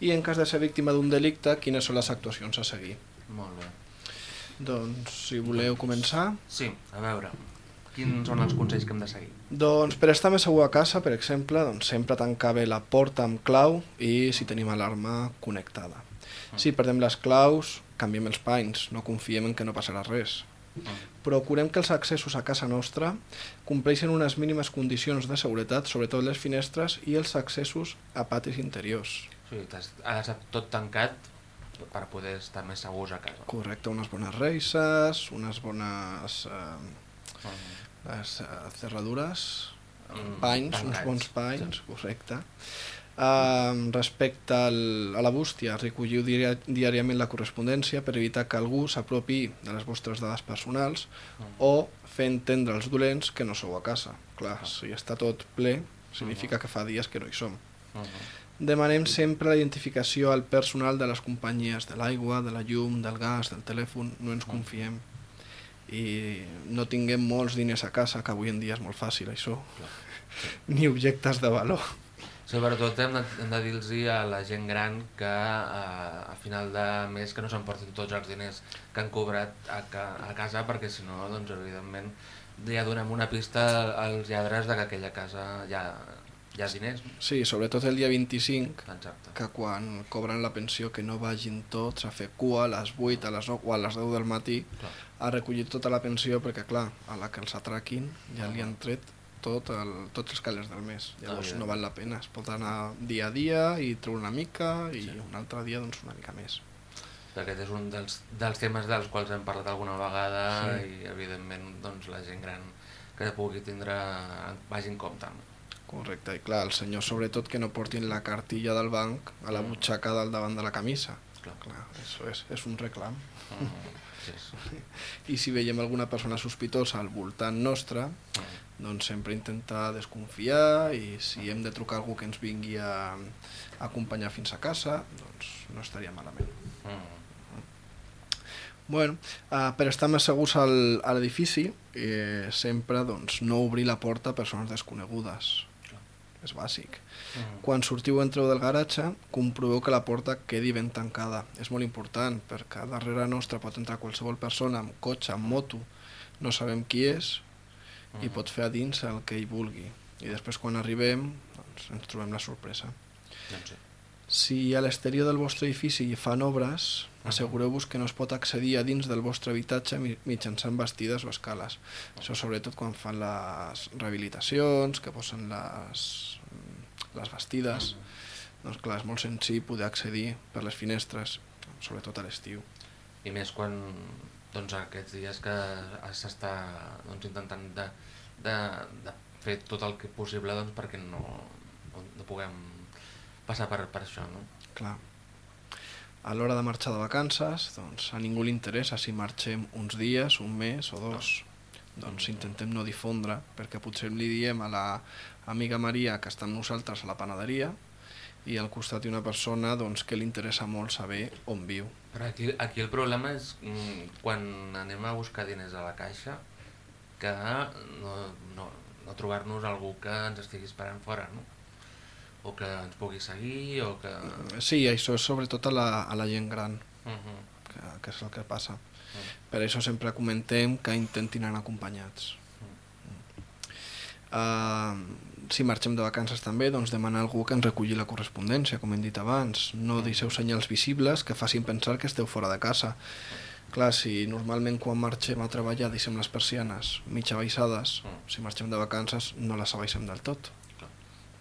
i en cas de ser víctima d'un delicte, quines són les actuacions a seguir. Molt bé. Doncs, si voleu començar... Sí, a veure, quins són els consells que hem de seguir? Doncs per estar més segur a casa, per exemple, doncs sempre tancar bé la porta amb clau i si tenim alarma connectada. Si perdem les claus, canviem els panys, no confiem en que no passarà res. Procurem que els accessos a casa nostra compleixin unes mínimes condicions de seguretat, sobretot les finestres i els accessos a patis interiors. O sigui, t'has- ha d'estar tot tancat per poder estar més segurs a casa. Correcte, unes bones reixes, unes bones eh, Mm. Les, eh, cerradures, Mm, panys, uns bons panys, sí. correcte. Uh, respecte al, a la bústia, recolliu diari diàriament la correspondència per evitar que algú s'apropi de les vostres dades personals Mm. o fer entendre als dolents que no sou a casa. Clar, si està tot ple, significa que fa dies que no hi som. Demanem sempre la identificació al personal de les companyies de l'aigua, de la llum, del gas, del telèfon, no ens confiem. I no tinguem molts diners a casa, que avui en dia és molt fàcil això, ni objectes de valor. Sobretot hem de, hem de dir-los a la gent gran que eh, a final de mes que no s'emportin tots els diners que han cobrat a, ca, a casa perquè si no, doncs evidentment ja donem una pista als lladres de que aquella casa ja, hi ha diners. Sí, sobretot el dia 25, Exacte. que quan cobren la pensió que no vagin tots a fer cua a les 8 a les 9 o a les 10 del matí Clar. A recollir tota la pensió perquè clar, a la que els atraquin ja li han tret tot el, tots els calés del mes llavors Ah, no val la pena, es pot anar dia a dia i treure una mica i un altre dia doncs una mica més aquest és un dels, dels temes dels quals hem parlat alguna vegada Sí. i evidentment doncs, la gent gran que pugui tindre vagi en compte. correcte, i clar, els senyors sobretot que no portin la cartilla del banc a la Mm. butxaca del davant de la camisa Clar. Clar, això és, és un reclam. Mm sí, sí. I si veiem alguna persona sospitosa al voltant nostre, doncs sempre intentar desconfiar i si hem de trucar algú que ens vingui a, a acompanyar fins a casa, doncs no estaria malament. Mm. Bueno, uh, per estar més segurs al, a l'edifici, eh, sempre doncs, no obrir la porta a persones desconegudes és bàsic. Mm. Quan sortiu entreu del garatge, comproveu que la porta quedi ben tancada. És molt important, perquè darrere nostra pot entrar qualsevol persona amb cotxe, amb moto, no sabem qui és, mm. i pot fer a dins el que ell vulgui. I després quan arribem, doncs, ens trobem la sorpresa. Doncs sí. Si a l'exterior del vostre edifici hi fan obres, assegureu-vos que no es pot accedir a dins del vostre habitatge mitjançant bastides o escales. Això sobretot quan fan les rehabilitacions, que posen les, les bastides, doncs clar, és molt senzill poder accedir per les finestres, sobretot a l'estiu. I més quan doncs, aquests dies que s'està doncs, intentant de, de, de fer tot el que possible doncs, perquè no, no puguem passar per, per això, no? Clar. A l'hora de marxar de vacances, doncs a ningú li interessa si marxem uns dies, un mes o dos. Doncs intentem no difondre, perquè potser li diem a la amiga Maria que està amb nosaltres a la panaderia i al costat hi una persona doncs, que li interessa molt saber on viu. Però aquí, aquí el problema és mm, quan anem a buscar diners a la caixa que no, no, no trobar-nos algú que ens estigui esperant fora, no? o que ens pugui seguir o que... Sí, això és sobretot a la, a la gent gran uh -huh. que, que és el que passa uh -huh. per això sempre comentem que intentin anar acompanyats uh -huh. uh, si marxem de vacances també doncs demanar a algú que ens reculli la correspondència com hem dit abans, no deixeu senyals visibles que facin pensar que esteu fora de casa. Clar, si normalment quan marxem a treballar deixem les persianes mig abaixades, si marxem de vacances no les abaixem del tot.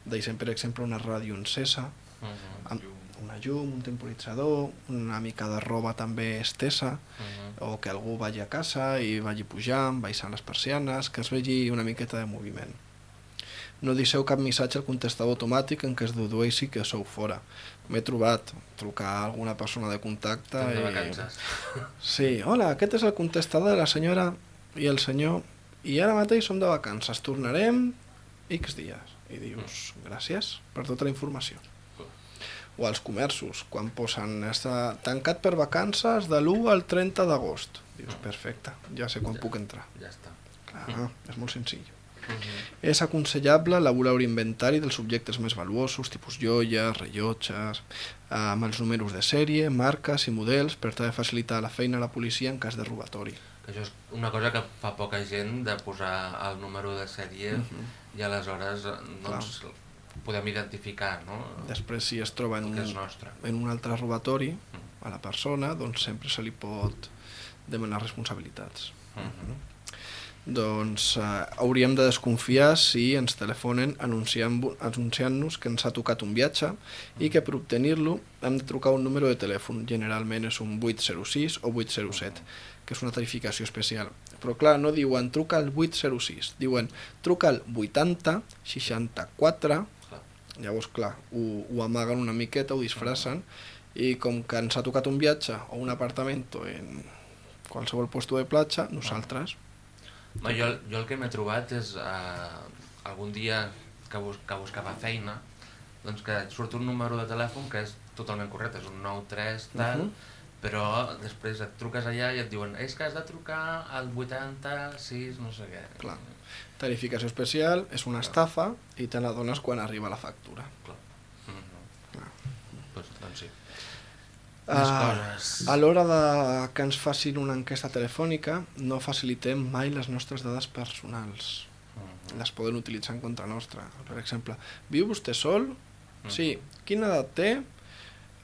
Deixem per exemple una ràdio encesa -huh. amb una llum, un temporitzador una mica de roba també estesa uh -huh. o que algú vagi a casa i vagi pujant, baixant les persianes que es vegi una miqueta de moviment no deixeu cap missatge al contestador automàtic en què es dedueixi que sou fora. M'he trobat trucar a alguna persona de contacte i... De Sí, hola, aquest és el contestador de la senyora i el senyor. I ara mateix som de vacances, tornarem X dies. I dius gràcies per tota la informació. O als comerços quan posen està tancat per vacances de l'1 al 30 d'agost. Dius perfecte, ja sé quan ja, puc entrar. ja està. Clar, mm. és molt senzill Uh -huh. És aconsellable elaborar un inventari dels objectes més valuosos, tipus joies, rellotges, amb els números de sèrie, marques i models per tal de facilitar la feina a la policia en cas de robatori. Això és una cosa que fa poca gent de posar el número de sèrie uh -huh i aleshores doncs, Clar. podem identificar no? després si es troba en un, en un altre robatori mm. a la persona doncs sempre se li pot demanar responsabilitats mm -hmm. no? Doncs eh, hauríem de desconfiar si ens telefonen anunciant-nos anunciant que ens ha tocat un viatge i que per obtenir-lo hem de trucar un número de telèfon, generalment és un 806 o 807, que és una tarificació especial. Però clar, no diuen truca al 806, diuen truca al 80 64, llavors clar, ho, ho amaguen una miqueta, ho disfressen, i com que ens ha tocat un viatge o un apartament en qualsevol puesto de platja, nosaltres... Ma, jo, jo el que m'he trobat és eh, algun dia que, bus, que buscava feina, doncs que surt un número de telèfon que és totalment correcte, és un 93 tal, uh -huh però després et truques allà i et diuen és que has de trucar al 86 no sé què. Clar. Tarificació especial és una estafa i te n'adones quan arriba la factura. Clar. Mm -hmm. Clar. Pues, doncs sí. Uh, a l'hora de que ens facin una enquesta telefònica no facilitem mai les nostres dades personals. Uh -huh. Les poden utilitzar en contra nostra. Per exemple, viu vostè sol? Uh -huh. Sí. Quina edat té?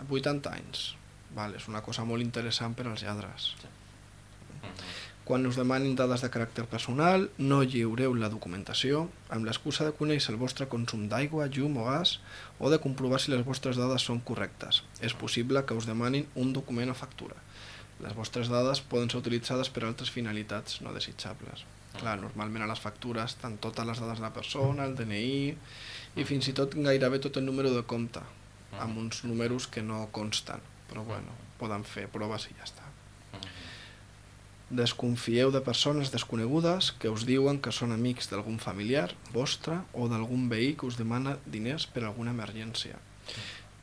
80 anys Val, és una cosa molt interessant per als lladres. Uh -huh. Quan us demanin dades de caràcter personal, no lliureu la documentació amb l'excusa de conèixer el vostre consum d'aigua, llum o gas o de comprovar si les vostres dades són correctes. És possible que us demanin un document o factura. Les vostres dades poden ser utilitzades per altres finalitats no desitjables. Clar, normalment a les factures estan totes les dades de la persona, el DNI i fins i tot gairebé tot el número de compte amb uns números que no consten però bueno, poden fer proves i ja està. Desconfieu de persones desconegudes que us diuen que són amics d'algun familiar vostre o d'algun veí que us demana diners per alguna emergència.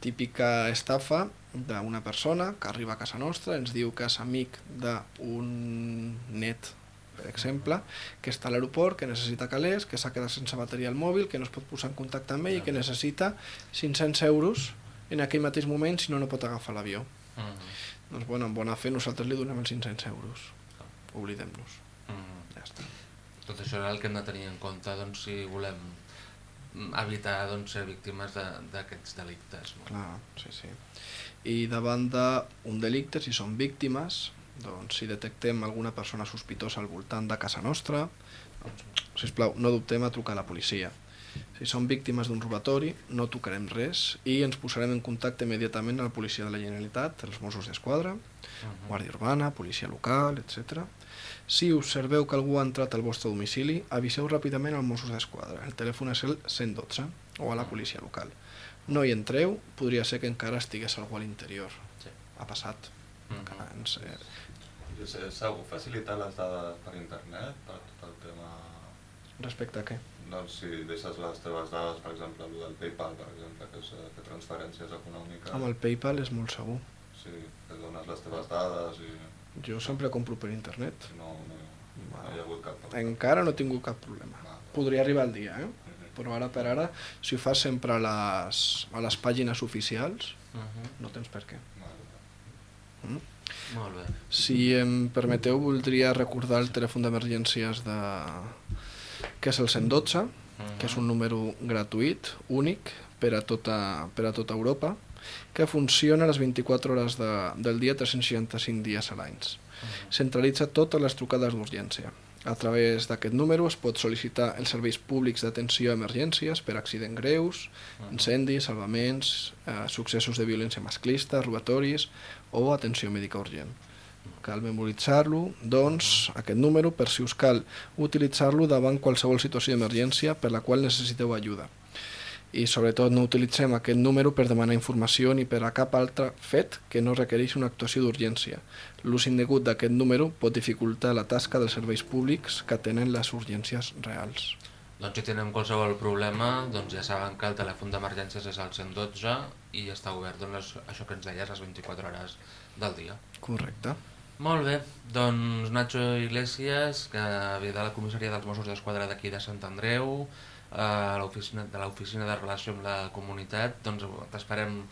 Típica estafa d'una persona que arriba a casa nostra, ens diu que és amic d'un net, per exemple, que està a l'aeroport, que necessita calés, que s'ha quedat sense bateria al mòbil, que no es pot posar en contacte amb ell i que necessita 500 euros en aquell mateix moment si no no pot agafar l'avió. Uh -huh. Doncs bueno, en bona fe nosaltres li donem els 500 euros oblidem-nos. Mm. Ja està. Tot això és el que hem de tenir en compte doncs, si volem evitar doncs, ser víctimes d'aquests de, delictes. No? Clar, sí, sí. I davant d'un delicte, si són víctimes, doncs, si detectem alguna persona sospitosa al voltant de casa nostra, doncs, sisplau, no dubtem a trucar a la policia. Si són víctimes d'un robatori, no tocarem res i ens posarem en contacte immediatament amb la policia de la Generalitat, els Mossos d'Esquadra, uh -huh. Guàrdia Urbana, policia local, etc. Si observeu que algú ha entrat al vostre domicili, aviseu ràpidament al Mossos d'Esquadra. El telèfon és el 112 o a la policia local. No hi entreu, podria ser que encara estigués algú a l'interior. Sí. Ha passat. Uh -huh. Encara ens, eh... Segur facilitar les dades per internet, per tot el tema... Respecte a què? Doncs, si deixes les teves dades, per exemple, el del PayPal, per exemple, que és eh, fer transferències econòmiques... Amb el PayPal és molt segur. Sí, que dones les teves dades i... Jo sempre compro per internet. No, no, no hi ha hagut cap problema. Encara no he tingut cap problema. Va. Podria arribar el dia, eh? Uh mhm. -huh. Però ara per ara, si ho fas sempre a les, a les pàgines oficials, uh mhm. -huh. no tens per què. Mm? Molt bé. Si em permeteu, voldria recordar el telèfon d'emergències de, que és el 112, uh -huh. que és un número gratuït, únic, per a tota, per a tota Europa, que funciona les 24 hores de, del dia 365 dies a l'any. -huh. Centralitza totes les trucades d'urgència. A través d'aquest número es pot sol·licitar els serveis públics d'atenció a emergències per accidents greus, -huh. incendis, salvaments, eh, successos de violència masclista, robatoris o atenció mèdica urgent cal memoritzar-lo, doncs, aquest número, per si us cal utilitzar-lo davant qualsevol situació d'emergència per la qual necessiteu ajuda. I sobretot no utilitzem aquest número per demanar informació ni per a cap altre fet que no requereix una actuació d'urgència. L'ús indegut d'aquest número pot dificultar la tasca dels serveis públics que tenen les urgències reals. Doncs si tenen qualsevol problema, doncs ja saben que el telèfon d'emergències és el 112 i està obert doncs, això que ens deies, les 24 hores del dia. Correcte. Molt bé, doncs Nacho Iglesias, que ve de la comissaria dels Mossos d'Esquadra d'aquí de Sant Andreu, a l'oficina de l'oficina de relació amb la comunitat, doncs t'esperem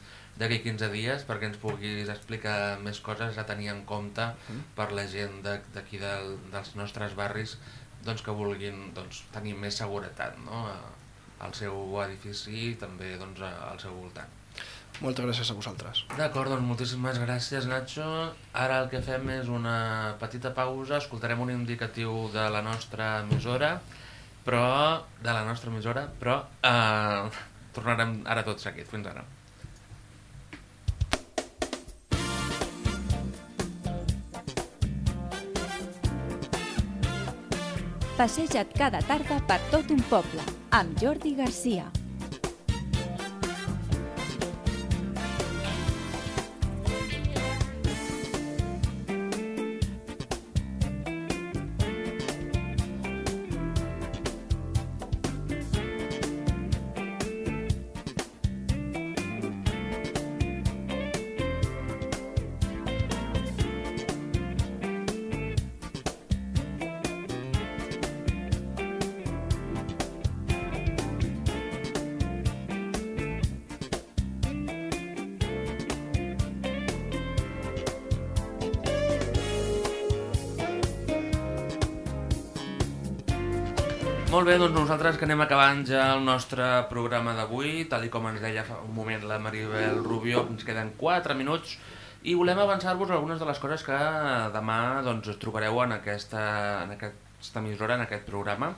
d'aquí 15 dies perquè ens puguis explicar més coses a tenir en compte mm. per la gent d'aquí de, dels nostres barris doncs, que vulguin doncs, tenir més seguretat no? al seu edifici i també doncs, al seu voltant. Moltes gràcies a vosaltres. D'acord, doncs moltíssimes gràcies Nacho. Ara el que fem és una petita pausa, escoltarem un indicatiu de la nostra emissora, però de la nostra emissora, però eh, tornarem ara tot seguit. Fins ara. Passeja't cada tarda per tot un poble, amb Jordi Garcia. Molt bé, doncs nosaltres que anem acabant ja el nostre programa d'avui, tal i com ens deia fa un moment la Maribel Rubio, ens queden 4 minuts i volem avançar-vos algunes de les coses que demà doncs, trobareu en aquesta, en aquesta emissora, en aquest programa.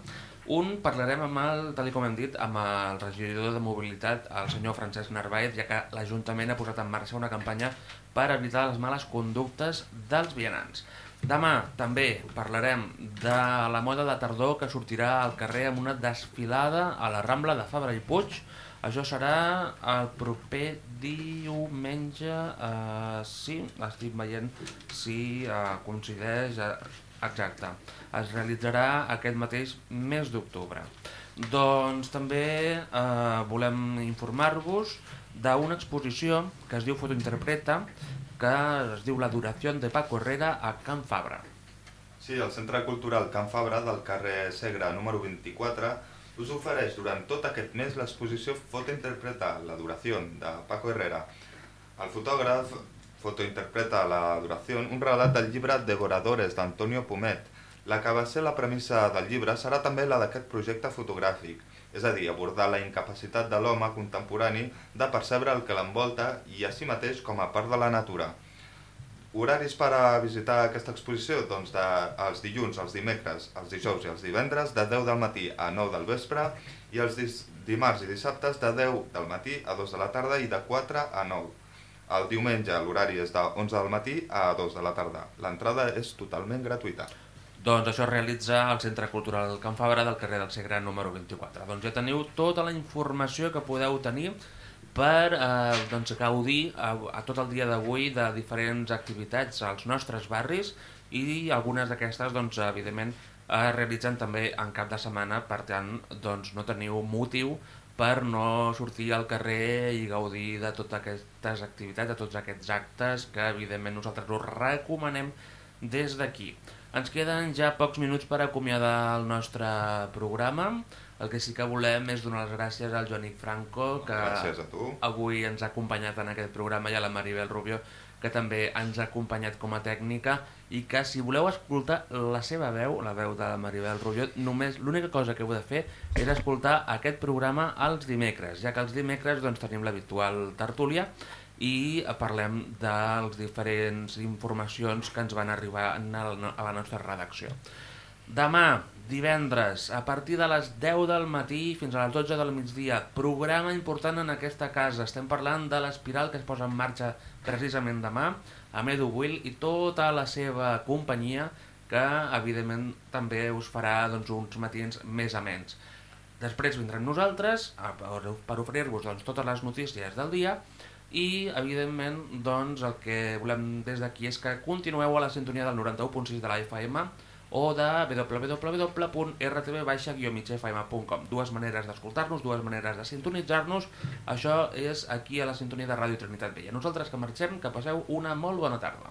Un, parlarem amb el, tal com hem dit, amb el regidor de mobilitat, el senyor Francesc Narváez, ja que l'Ajuntament ha posat en marxa una campanya per evitar les males conductes dels vianants. Demà també parlarem de la moda de tardor que sortirà al carrer amb una desfilada a la Rambla de Fabra i Puig. Això serà el proper diumenge, eh, sí, estic veient si eh, coincideix, eh, exacte, es realitzarà aquest mateix mes d'octubre. Doncs també eh, volem informar-vos d'una exposició que es diu Fotointerpreta, que es diu La duració de Paco Herrera a Can Fabra. Sí, el Centre Cultural Can Fabra del carrer Segre número 24 us ofereix durant tot aquest mes l'exposició Fotointerpreta la duració de Paco Herrera. El fotògraf fotointerpreta la duració un relat del llibre Devoradores d'Antonio Pomet. La que va ser la premissa del llibre serà també la d'aquest projecte fotogràfic, és a dir, abordar la incapacitat de l'home contemporani de percebre el que l'envolta i a si mateix com a part de la natura. Horaris per a visitar aquesta exposició? Doncs de, els dilluns, els dimecres, els dijous i els divendres de 10 del matí a 9 del vespre i els dimarts i dissabtes de 10 del matí a 2 de la tarda i de 4 a 9. El diumenge l'horari és de 11 del matí a 2 de la tarda. L'entrada és totalment gratuïta. Doncs això es realitza al Centre Cultural Can Fabra del carrer del Segre número 24. Doncs ja teniu tota la informació que podeu tenir per eh, doncs, gaudir a, a tot el dia d'avui de diferents activitats als nostres barris i algunes d'aquestes, doncs, evidentment, es realitzen també en cap de setmana, per tant, doncs, no teniu motiu per no sortir al carrer i gaudir de totes aquestes activitats, de tots aquests actes que, evidentment, nosaltres us recomanem des d'aquí. Ens queden ja pocs minuts per acomiadar el nostre programa. El que sí que volem és donar les gràcies al Joanic Franco, que Gràcies a tu. avui ens ha acompanyat en aquest programa, i a la Maribel Rubio, que també ens ha acompanyat com a tècnica, i que si voleu escoltar la seva veu, la veu de la Maribel Rubio, només l'única cosa que heu de fer és escoltar aquest programa els dimecres, ja que els dimecres doncs, tenim l'habitual tertúlia, i parlem de les diferents informacions que ens van arribar a la nostra redacció. Demà, divendres, a partir de les 10 del matí fins a les 12 del migdia, programa important en aquesta casa. Estem parlant de l'espiral que es posa en marxa precisament demà, amb Edu Will i tota la seva companyia, que evidentment també us farà doncs, uns matins més amens. Després vindrem nosaltres per oferir-vos doncs, totes les notícies del dia i evidentment doncs, el que volem des d'aquí és que continueu a la sintonia del 91.6 de la FM o de www.rtb-migfm.com dues maneres d'escoltar-nos, dues maneres de sintonitzar-nos. Això és aquí a la sintonia de Ràdio Trinitat Vella. Nosaltres que marxem, que passeu una molt bona tarda